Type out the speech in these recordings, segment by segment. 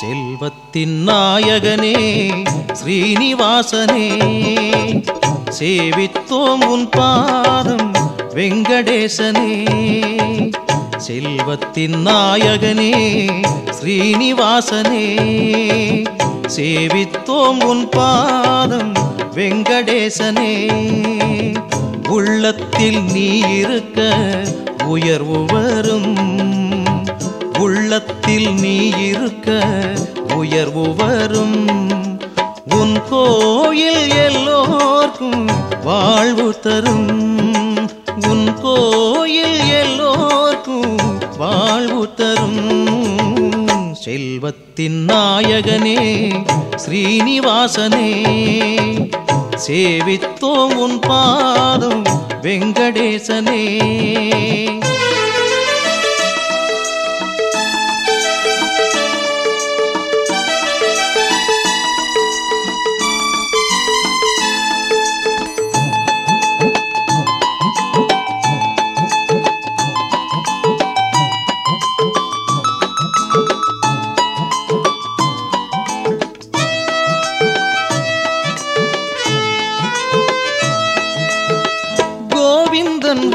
செல்வத்தின் நாயகனே ஸ்ரீனிவாசனே சேவித்தோம் உன் பாதம் வெங்கடேசனே. செல்வத்தின் நாயகனே ஸ்ரீனிவாசனே. சேவித்தோம் உன் பாதம் வெங்கடேசனே. உள்ளத்தில் நீ இருக்க உயர்வு வரும். உள்ளத்தில் நீ இருக்க உயர்வு வரும். உன் கோயில் எல்லோர்க்கும் வாழ்வு தரும். வாழ்வு தரும் செல்வத்தின் நாயகனே ஸ்ரீனிவாசனே. சேவித்தோம் உன் பாதம் வெங்கடேசனே.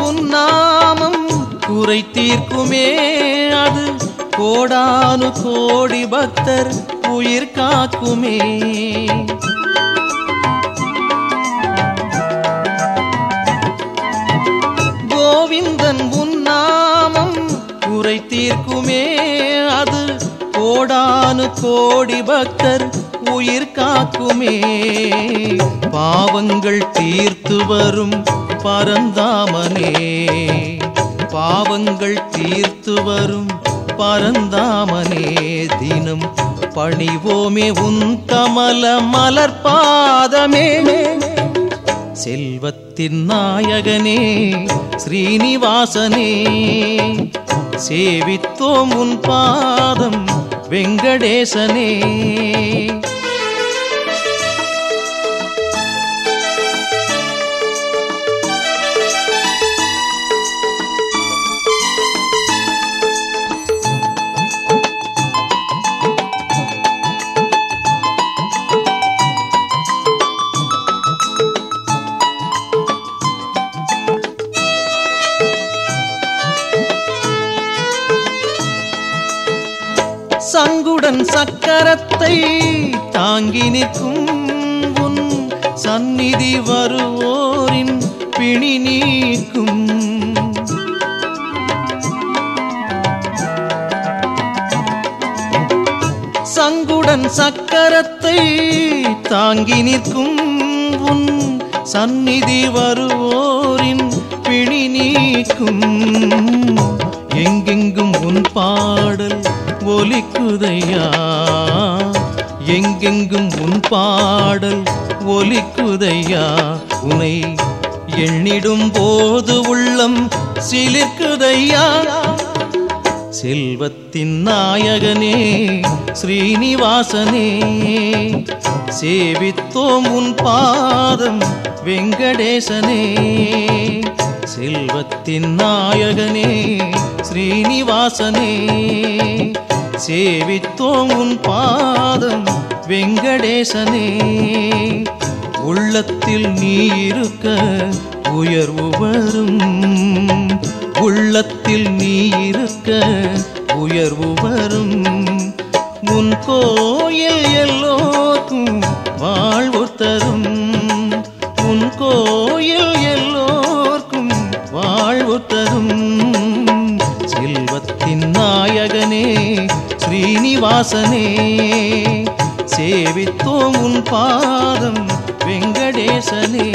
கோவிந்தன் உன் நாமம் குறை தீர்க்குமே. அது கோடானு கோடி பக்தர் உயிர் காக்குமே. கோவிந்தன் உன் நாமம் குறை தீர்க்குமே. அது கோடானு கோடி பக்தர் உயிர் காக்குமே. பாவங்கள் தீர்த்து வரும் பரந்தாமனே. பாவங்கள் தீர்த்து வரும் பரந்தாமனே. தினம் பணிவோமே உன் கமல மலர்பாதமே செல்வத்தின் நாயகனே ஸ்ரீனிவாசனே. சேவித்தோம் உன் பாதம் வெங்கடேசனே. சங்குடன் சக்கரத்தை தாங்கி நிற்கும் உன் சந்நிதி வருவோரின் பிணி நீக்கும். சங்குடன் சக்கரத்தை தாங்கி நிற்கும் உன் சந்நிதி வருவோரின் பிணி நீக்கும். எங்கெங்கும் உன் பாடல் ஒலிக்குதையா எங்கெங்கும் உன் பாடல் ஒலிக்குதையா உனை எண்ணிடும் போது உள்ளம் சிலிர்க்குதையா? செல்வத்தின் நாயகனே ஸ்ரீனிவாசனே சேவித்தோம் உன் பாதம் வெங்கடேசனே. செல்வத்தின் நாயகனே ஸ்ரீனிவாசனே. சேவித்தோம் உன் பாதம் வெங்கடேசனே. உள்ளத்தில் நீ இருக்க உயர்வு வரும். உள்ளத்தில் நீ இருக்க உயர்வு வரும். உன் கோயில் எல்லோர்க்கும் வாழ்வு தரும். ஸ்ரீனிவாசனே சேவித்தோம் உன் பாதம் வெங்கடேசனே.